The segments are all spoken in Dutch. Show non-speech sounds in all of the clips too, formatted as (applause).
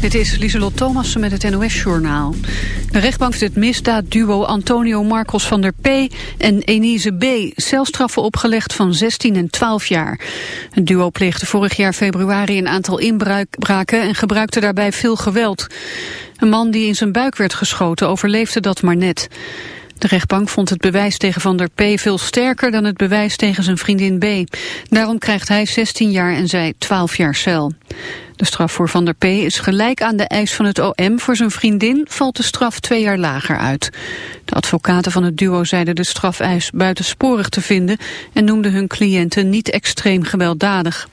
Dit is Lieselot Thomassen met het NOS-journaal. De rechtbank heeft het misdaadduo Antonio Marcos van der P. en Enise B. celstraffen opgelegd van 16 en 12 jaar. Het duo pleegde vorig jaar februari een aantal inbraken en gebruikte daarbij veel geweld. Een man die in zijn buik werd geschoten overleefde dat maar net. De rechtbank vond het bewijs tegen Van der P. veel sterker dan het bewijs tegen zijn vriendin B. Daarom krijgt hij 16 jaar en zij 12 jaar cel. De straf voor Van der P. is gelijk aan de eis van het OM. Voor zijn vriendin valt de straf twee jaar lager uit. De advocaten van het duo zeiden de strafeis buitensporig te vinden... en noemden hun cliënten niet extreem gewelddadig.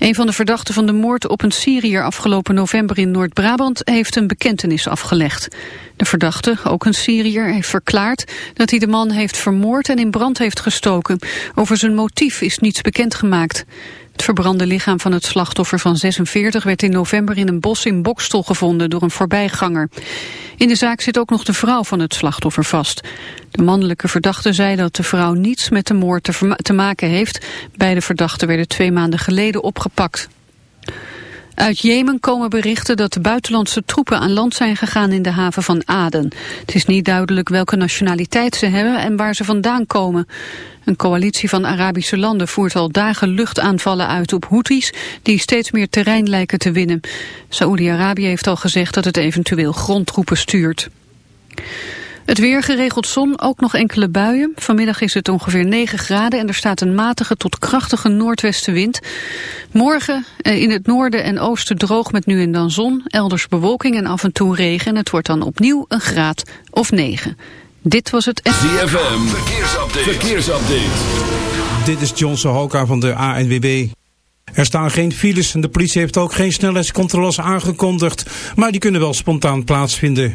Een van de verdachten van de moord op een Syriër afgelopen november in Noord-Brabant heeft een bekentenis afgelegd. De verdachte, ook een Syriër, heeft verklaard dat hij de man heeft vermoord en in brand heeft gestoken. Over zijn motief is niets bekendgemaakt. Het verbrande lichaam van het slachtoffer van 46 werd in november in een bos in Bokstel gevonden door een voorbijganger. In de zaak zit ook nog de vrouw van het slachtoffer vast. De mannelijke verdachte zei dat de vrouw niets met de moord te, te maken heeft. Beide verdachten werden twee maanden geleden opgepakt. Uit Jemen komen berichten dat de buitenlandse troepen aan land zijn gegaan in de haven van Aden. Het is niet duidelijk welke nationaliteit ze hebben en waar ze vandaan komen. Een coalitie van Arabische landen voert al dagen luchtaanvallen uit op Houthis die steeds meer terrein lijken te winnen. Saoedi-Arabië heeft al gezegd dat het eventueel grondtroepen stuurt. Het weer geregeld zon, ook nog enkele buien. Vanmiddag is het ongeveer 9 graden en er staat een matige tot krachtige noordwestenwind. Morgen eh, in het noorden en oosten droog met nu en dan zon, elders bewolking en af en toe regen. En het wordt dan opnieuw een graad of 9. Dit was het... ZFM, verkeersupdate. verkeersupdate. Dit is John Sohoka van de ANWB. Er staan geen files en de politie heeft ook geen snelheidscontroles aangekondigd. Maar die kunnen wel spontaan plaatsvinden.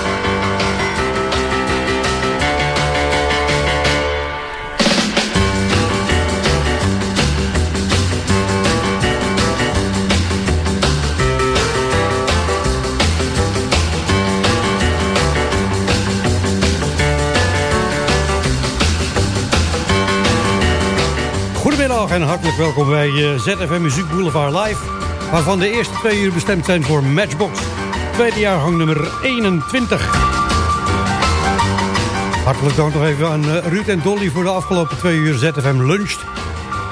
Goedemiddag en hartelijk welkom bij eh, ZFM Muziek Boulevard Live. Waarvan de eerste twee uur bestemd zijn voor Matchbox. Tweede jaargang nummer 21. Hartelijk dank nog even aan eh, Ruud en Dolly voor de afgelopen twee uur ZFM Luncht.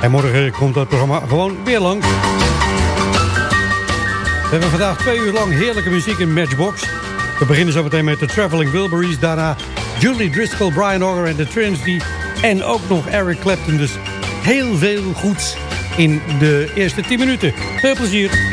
En morgen komt dat programma gewoon weer lang. We hebben vandaag twee uur lang heerlijke muziek in Matchbox. We beginnen zo meteen met de Traveling Wilburys. Daarna Julie Driscoll, Brian Auger en de Trinity. En ook nog Eric Clapton. Dus heel veel goeds in de eerste 10 minuten. Veel plezier.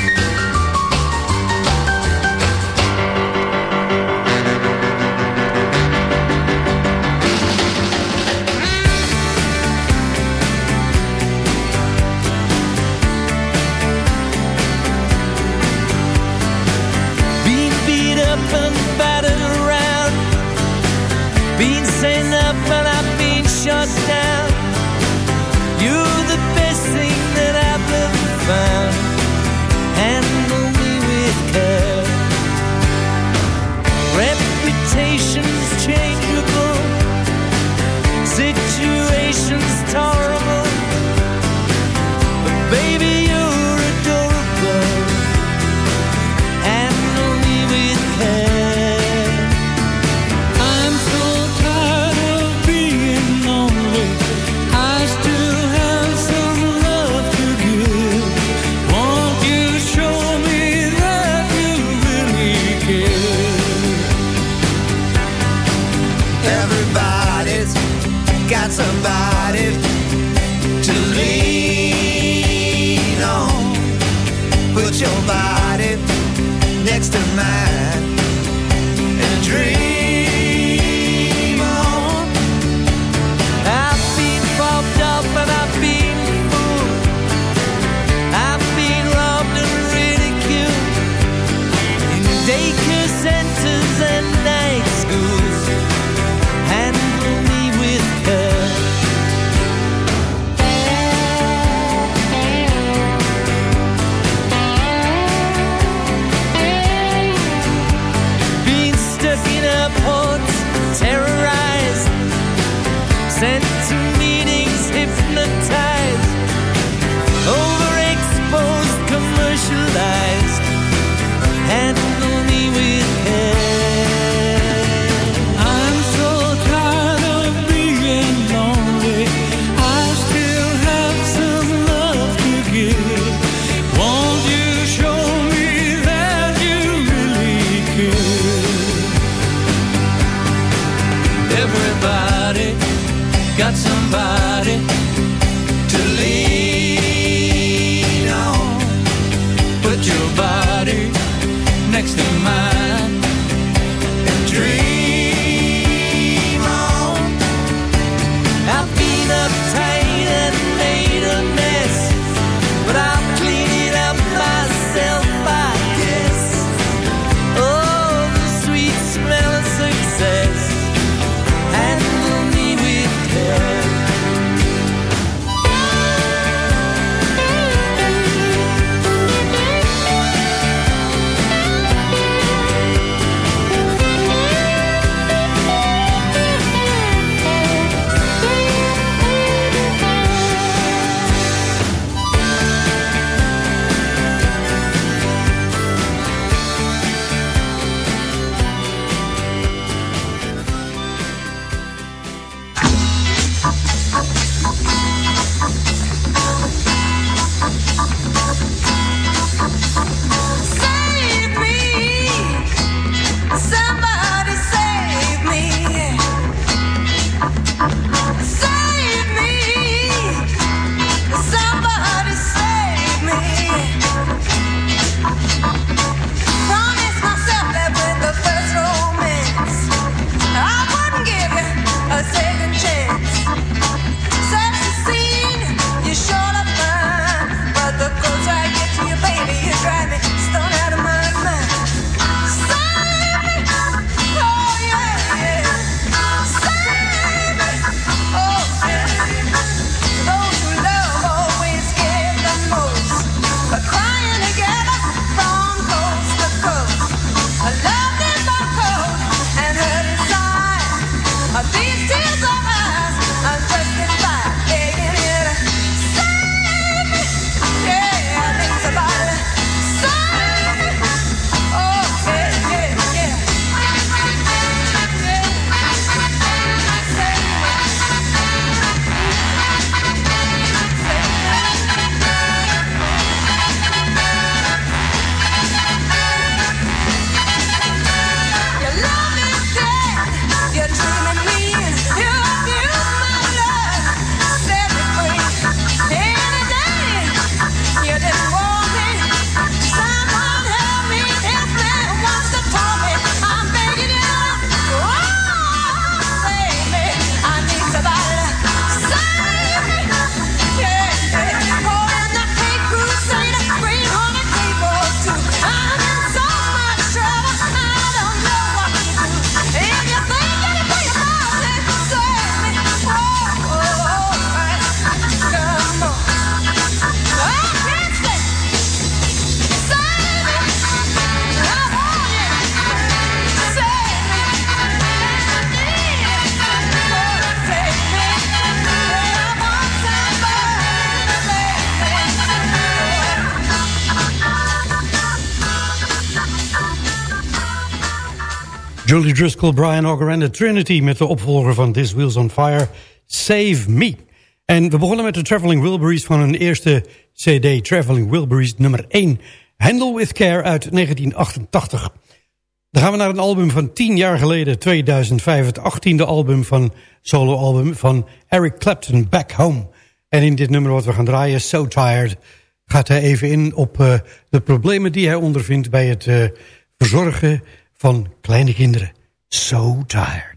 Julie Driscoll, Brian Auger en de Trinity... met de opvolger van This Wheels on Fire, Save Me. En we begonnen met de Traveling Wilburys van hun eerste cd... Traveling Wilburys nummer 1, Handle With Care uit 1988. Dan gaan we naar een album van 10 jaar geleden, 2005... het 18e album van soloalbum van Eric Clapton, Back Home. En in dit nummer wat we gaan draaien, So Tired... gaat hij even in op eh, de problemen die hij ondervindt bij het... Eh, verzorgen van kleine kinderen. So tired.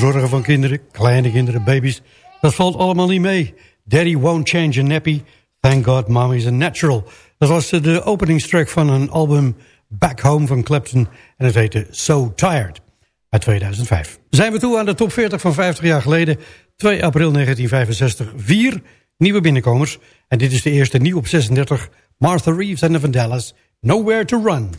Verzorgen van kinderen, kleine kinderen, baby's... dat valt allemaal niet mee. Daddy won't change a nappy. Thank God mommy's a natural. Dat was de openingstrack van een album Back Home van Clapton... en het heette So Tired uit 2005. Zijn we toe aan de top 40 van 50 jaar geleden... 2 april 1965, vier nieuwe binnenkomers... en dit is de eerste nieuw op 36... Martha Reeves en de Vandellas, Nowhere to Run.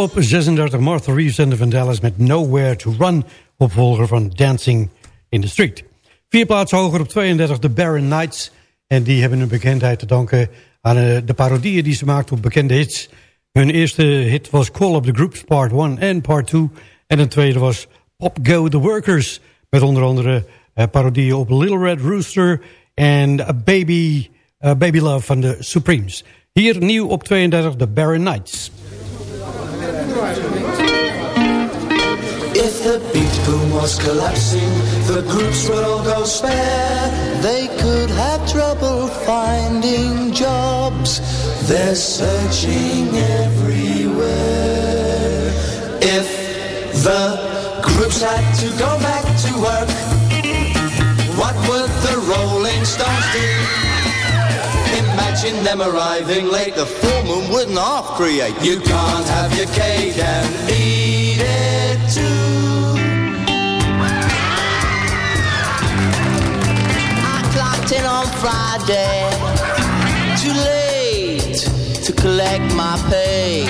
Op 36 Martha Reeves en de Vandellas met Nowhere to Run, opvolger van Dancing in the Street. Vier plaatsen hoger op 32 de Barren Knights. En die hebben hun bekendheid te danken aan eh, de parodieën die ze maakten op bekende hits. Hun eerste hit was Call Up The Groups Part 1 en Part 2. En een tweede was Pop Go The Workers. Met onder andere eh, parodieën op Little Red Rooster en Baby, Baby Love van de Supremes. Hier nieuw op 32 de Barren Knights. Was collapsing, the groups would all go spare. They could have trouble finding jobs. They're searching everywhere. If the groups had to go back to work, what would the Rolling Stones do? Imagine them arriving late, the full moon wouldn't half create. You can't have your cake and eat it in on Friday, too late to collect my pay.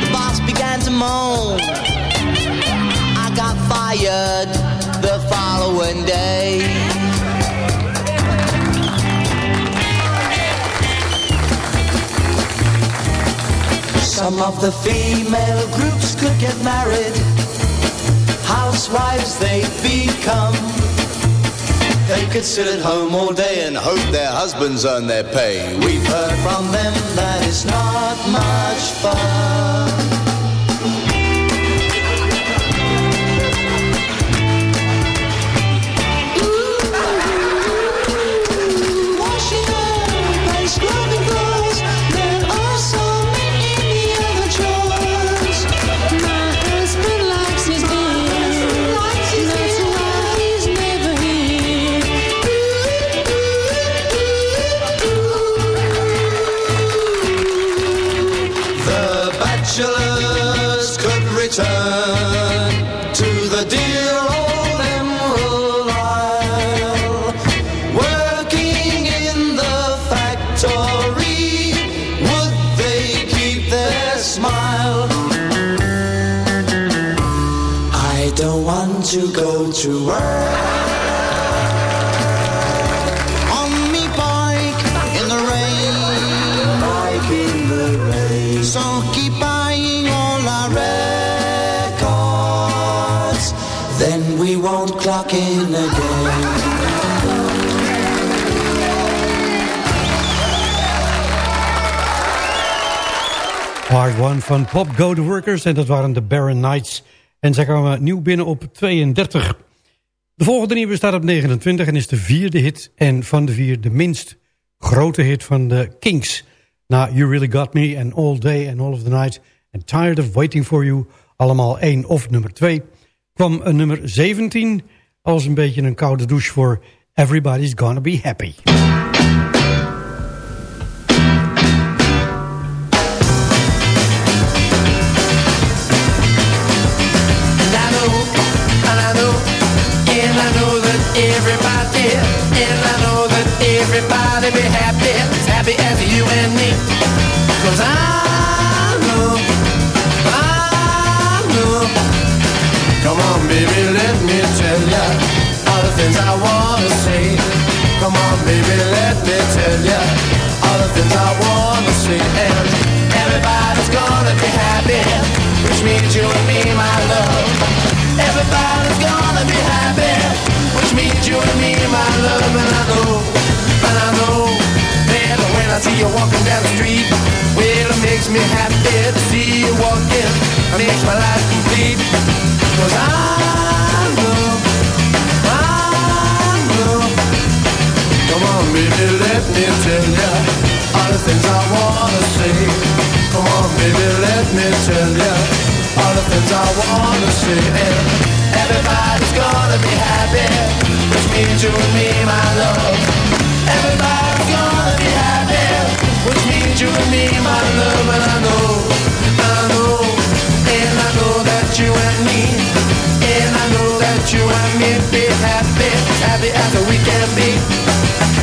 The boss began to moan. I got fired the following day. Some of the female groups could get married. Housewives they'd become. They could sit at home all day and hope their husbands earn their pay. We've heard from them that it's not much fun. The rain. So keep buying all our records. Then we won't clock in again. Part 1 van Pop Go The Workers en dat waren de Barren Knights. En zij kwamen nieuw binnen op 32. De volgende nieuwe staat op 29 en is de vierde hit. En van de vier de minst grote hit van de Kings. Na You Really Got Me en All Day and All of the Night... en Tired of Waiting For You, allemaal één of nummer 2... kwam een nummer 17 als een beetje een koude douche voor Everybody's Gonna Be Happy. Everybody be happy, as happy as you and me. Cause I know, I know. Come on, baby, let me tell ya all the things I wanna say. Come on, baby, let me tell ya all the things I wanna say. And everybody's gonna be happy, which means you and me, my love. Everybody's gonna be happy, which means you and me, my love. And I know, see you walking down the street, well, it makes me happy to see you walking. It makes my life complete. Cause I know, I know. Come on, baby, let me tell ya all the things I wanna say. Come on, baby, let me tell ya all the things I wanna say. And everybody's gonna be happy, which means you and me, my love. Happy, means you and me, my love. And I know, I know, and I know that you and me, and I know that you and me be happy, happy as we can be.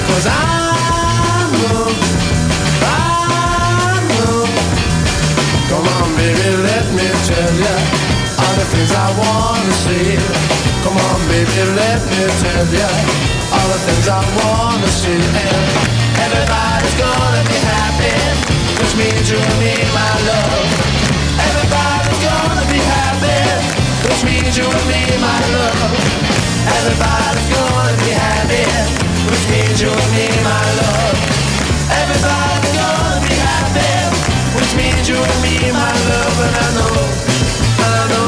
Cause I know, I know. Come on, baby, let me tell ya all the things I wanna see, Come on, baby, let me tell ya all the things I wanna say. And everybody's gonna be happy, which means you and me, my love. Everybody's gonna be happy, which means you and me, my love. Everybody's gonna be happy, which means you and me, my love. Everybody's gonna be happy, means you and me, my love. And I know, I know,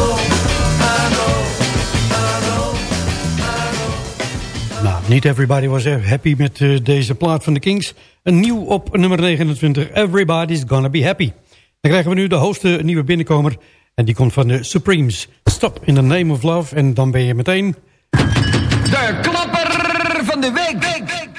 niet everybody was happy met eh, deze plaat van de Kings. Een nieuw op nummer 29, Everybody's Gonna Be Happy. Dan krijgen we nu de hoogste nieuwe binnenkomer. En die komt van de Supremes. Stop in the name of love. En dan ben je meteen... De klapper van de week. Baby,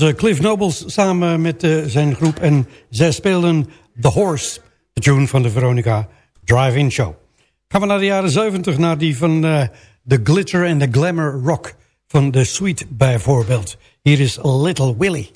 Eh, Cliff Nobles samen met eh, zijn groep en zij speelden The Horse, de tune van de Veronica Drive-In Show. Gaan we naar de jaren 70, naar die van eh, The Glitter and the Glamour Rock van The Sweet bijvoorbeeld. Hier is Little Willy.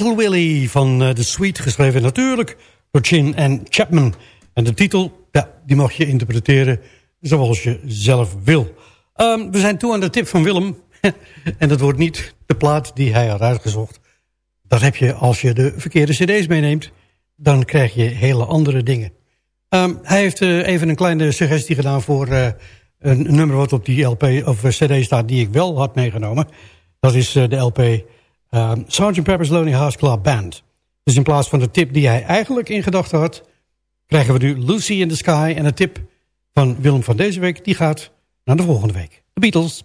Little Willie van eh, The Sweet, geschreven natuurlijk door Chin en Chapman. En de titel, ja, die mag je interpreteren zoals je zelf wil. Ehm, we zijn toe aan de tip van Willem. (laughs) en dat wordt niet de plaat die hij had uitgezocht. Dat heb je als je de verkeerde cd's meeneemt. Dan krijg je hele andere dingen. Ehm, hij heeft eh, even een kleine suggestie gedaan voor eh, een nummer wat op die LP of cd staat die ik wel had meegenomen. Dat is de LP ehm Sgt. Pepper's Lonely Hearts Club Band. Dus in plaats van de tip die hij eigenlijk in gedachten had... krijgen we nu Lucy in the Sky. En de tip van Willem van deze week die gaat naar de volgende week. De Beatles.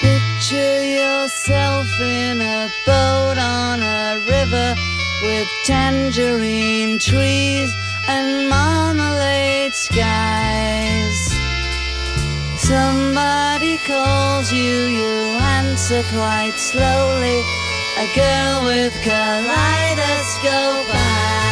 Picture yourself in a boat on a river with tangerine trees and marmalade skies. Somebody calls you, you answer quite slowly. A girl with kaleidoscope eyes.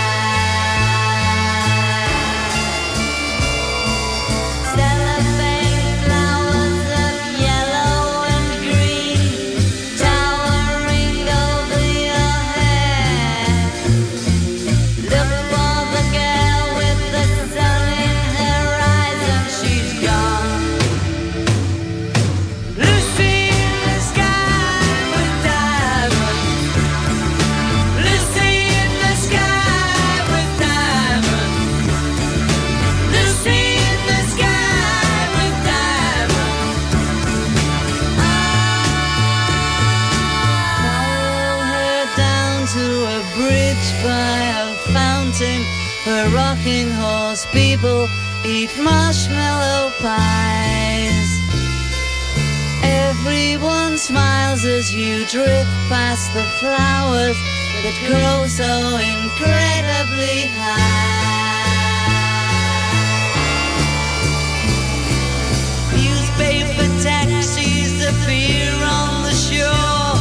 People eat marshmallow pies. Everyone smiles as you drift past the flowers that grow so incredibly high. Newspaper taxis appear on the shore,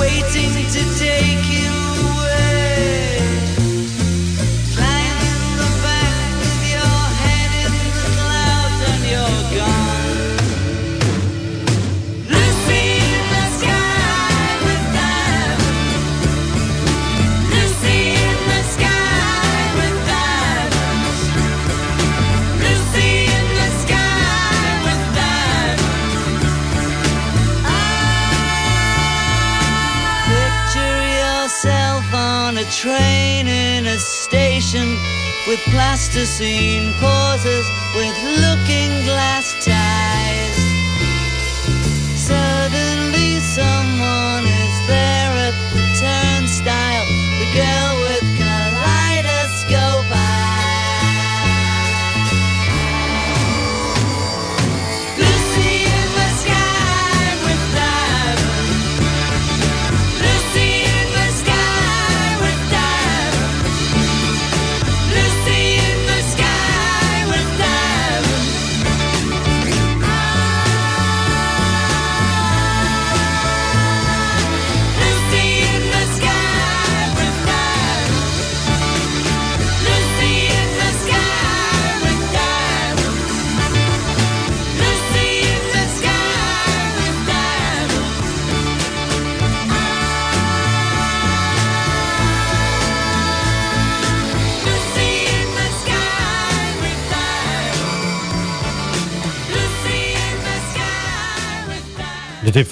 waiting to take you to see.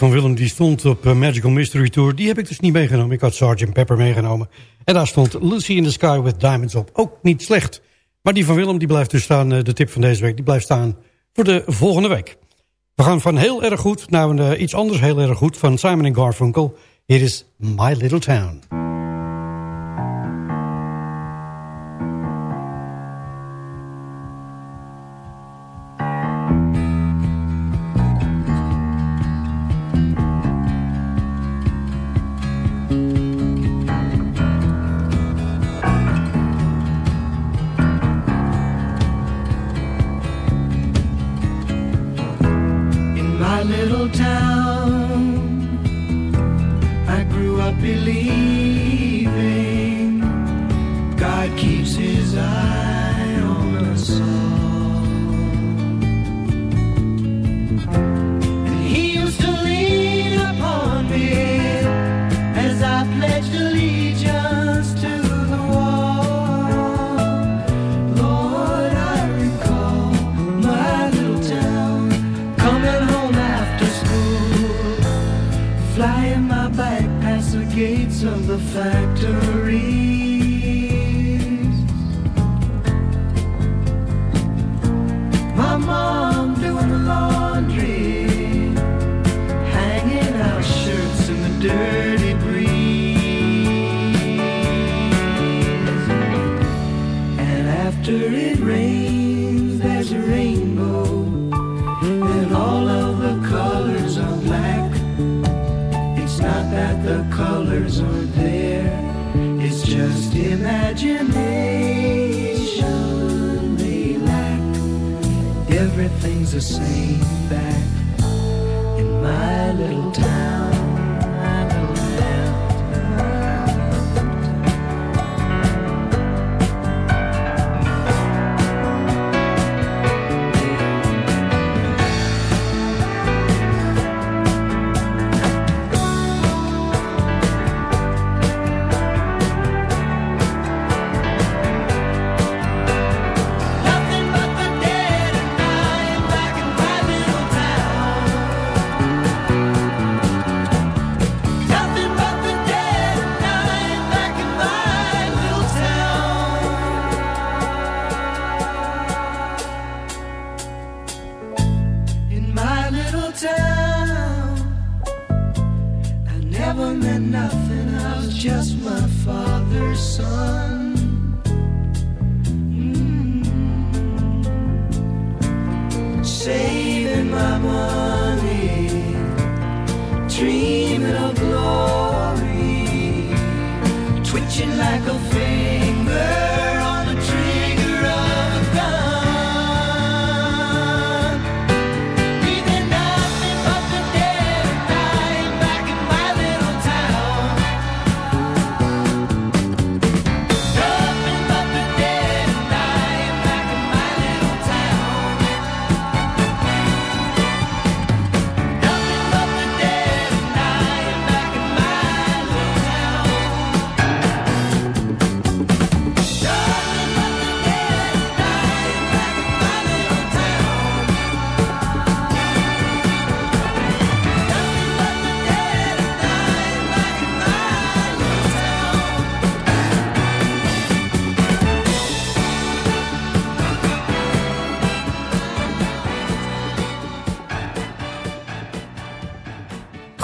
Van Willem die stond op eh, Magical Mystery Tour. Die heb ik dus niet meegenomen. Ik had Sgt. Pepper meegenomen. En daar stond Lucy in the Sky with Diamonds op. Ook niet slecht. Maar die van Willem die blijft dus staan. eh, De tip van deze week die blijft staan voor de volgende week. We gaan van heel erg goed naar eh, iets anders heel erg goed. Van Simon Garfunkel. Hier is My Little Town.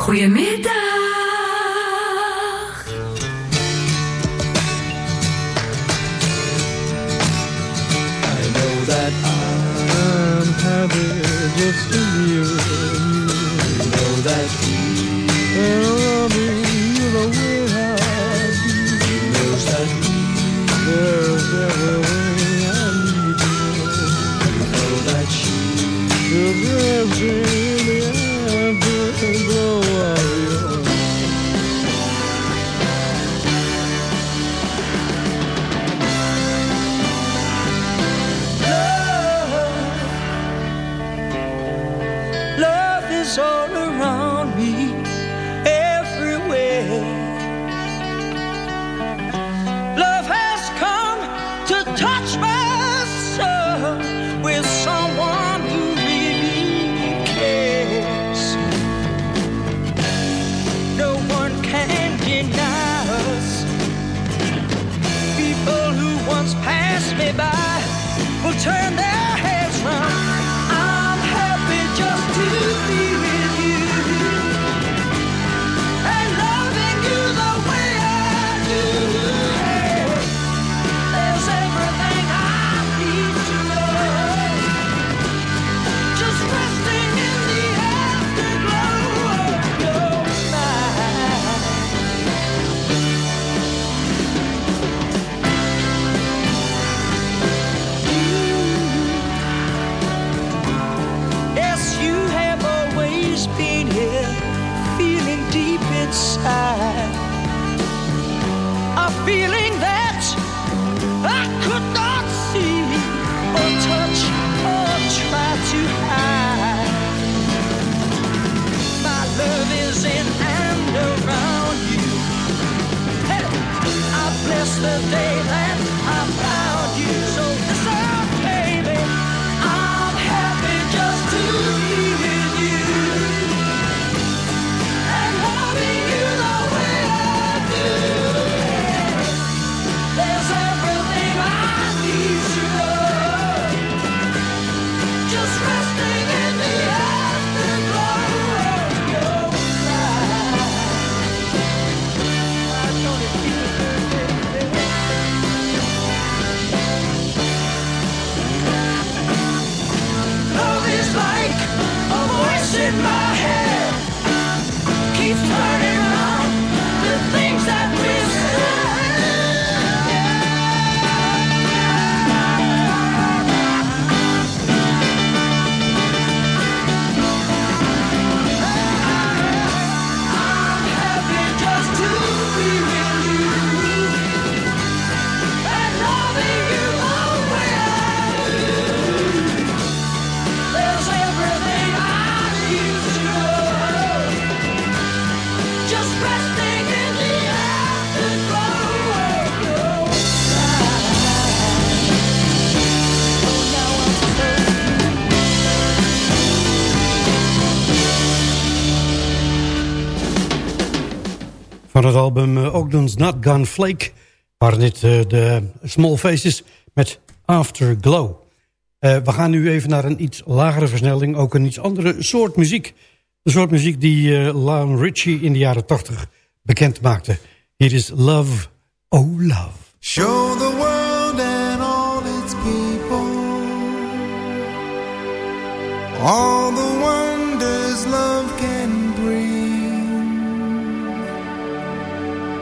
Goedemiddag. I know that I'm having just as you. I know that. feeling Van het album uh, Ogden's Not Gone Flake waren dit eh, de Small Faces met Afterglow. Eh, we gaan nu even naar een iets lagere versnelling, ook een iets andere soort muziek. De soort muziek die eh Lionel Richie in de jaren 80 bekend maakte. Hier is Love, Oh Love. Show the world and all its people all the wonders love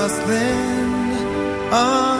us then. Oh.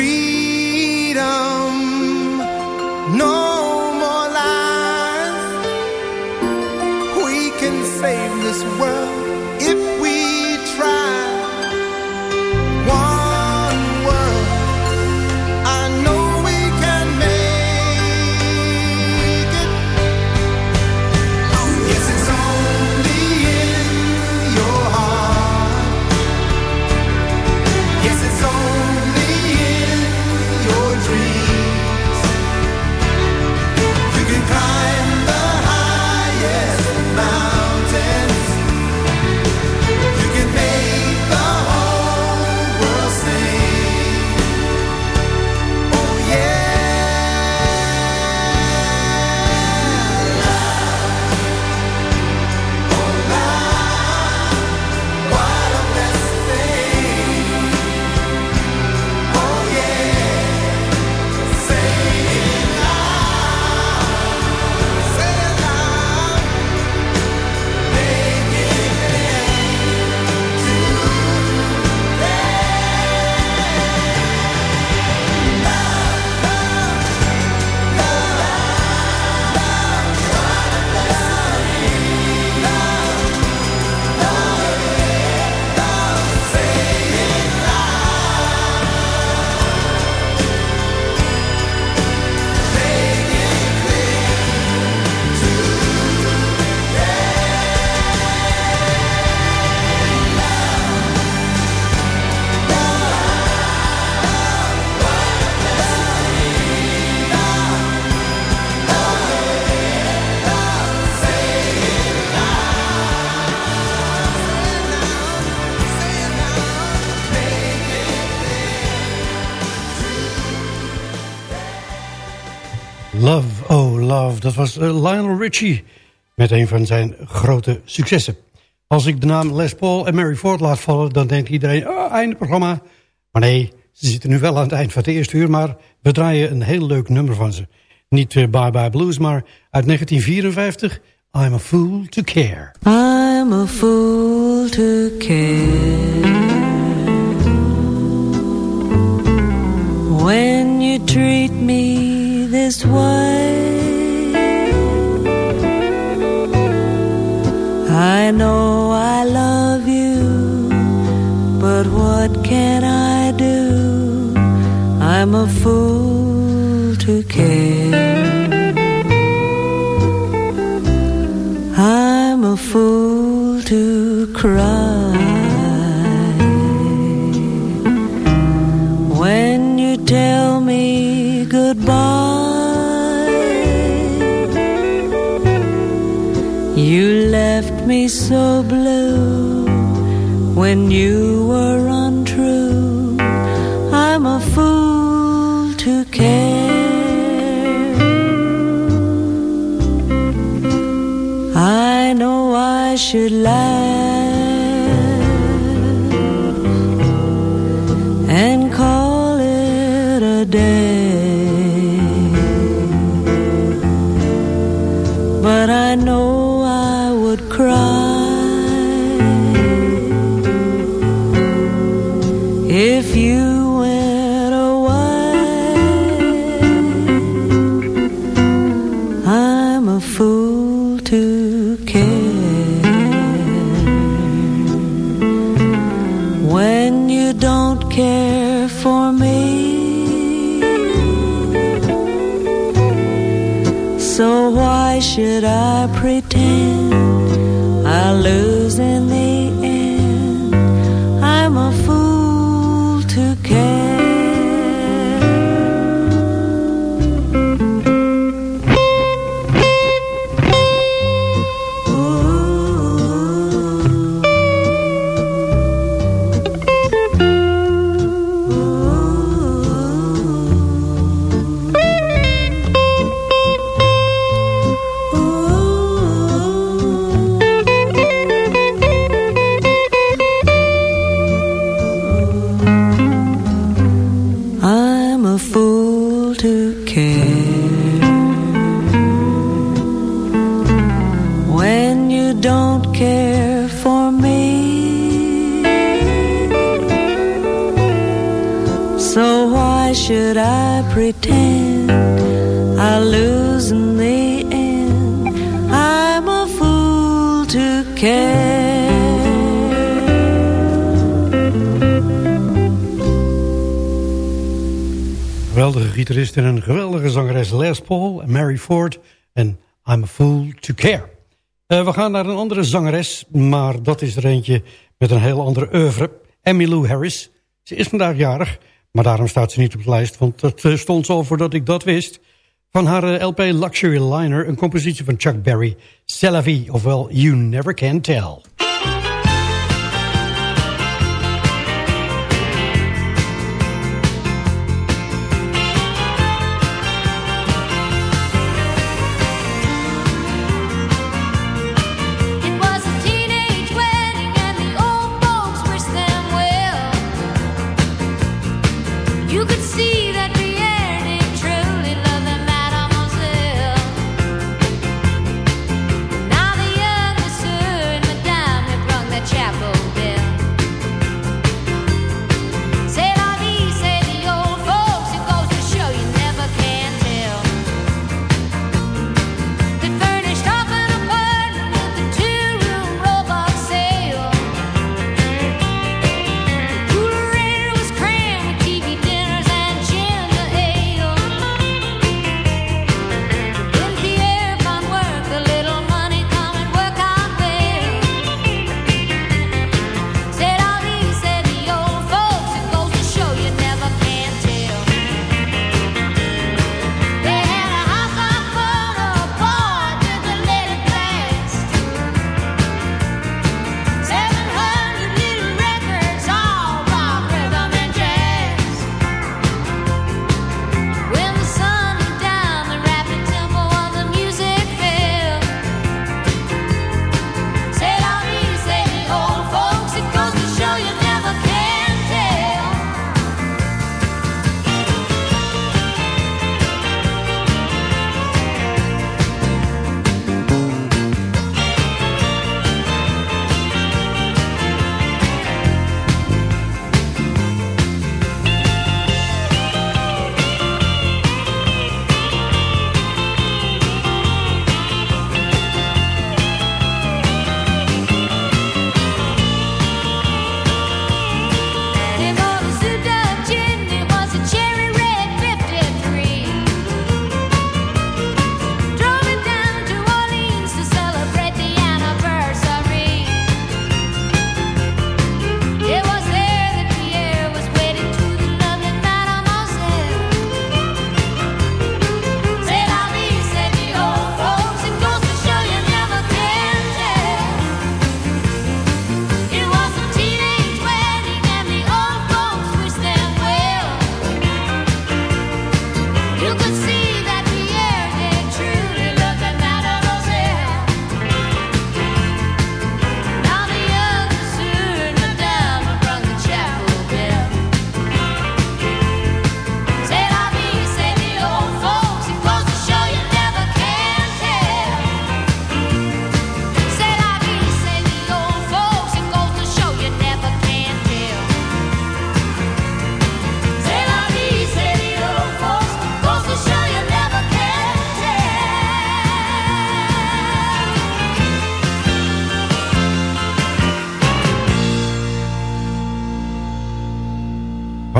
and Love, oh love. Dat was eh, Lionel Richie met een van zijn grote successen. Als ik de naam Les Paul en Mary Ford laat vallen... dan denkt iedereen, oh, einde programma. Maar nee, ze zitten nu wel aan het eind van het eerste uur... maar we draaien een heel leuk nummer van ze. Niet eh, Bye Bye Blues, maar uit 1954... I'm a Fool to Care. I'm a fool to care when you treat me this way. I know I love you, but what can I do? I'm a fool to care. I'm a fool to cry when you tell me goodbye. Me so blue when you were untrue. I'm a fool to care. I know I should laugh and call it a day. If you went away. I'm a fool to care when you don't care for me. So why should I pretend Ford. En I'm a Fool to Care. Eh, we gaan naar een andere zangeres, maar dat is er eentje met een heel andere oeuvre. Emmylou Harris. Ze is vandaag jarig, maar daarom staat ze niet op de lijst, want dat eh, stond zo voordat ik dat wist. Van haar eh, LP Luxury Liner, een compositie van Chuck Berry. C'est la vie, ofwel You Never Can Tell.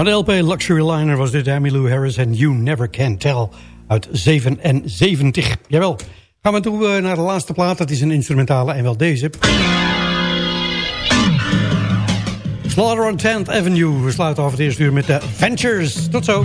Van de LP Luxury Liner was dit Emmylou Harris en You Never Can Tell uit 77. Jawel. Gaan we toe eh, naar de laatste plaat. Dat is een instrumentale en wel deze. Slaughter on 10th Avenue. We sluiten af het eerste uur met de Ventures. Tot zo.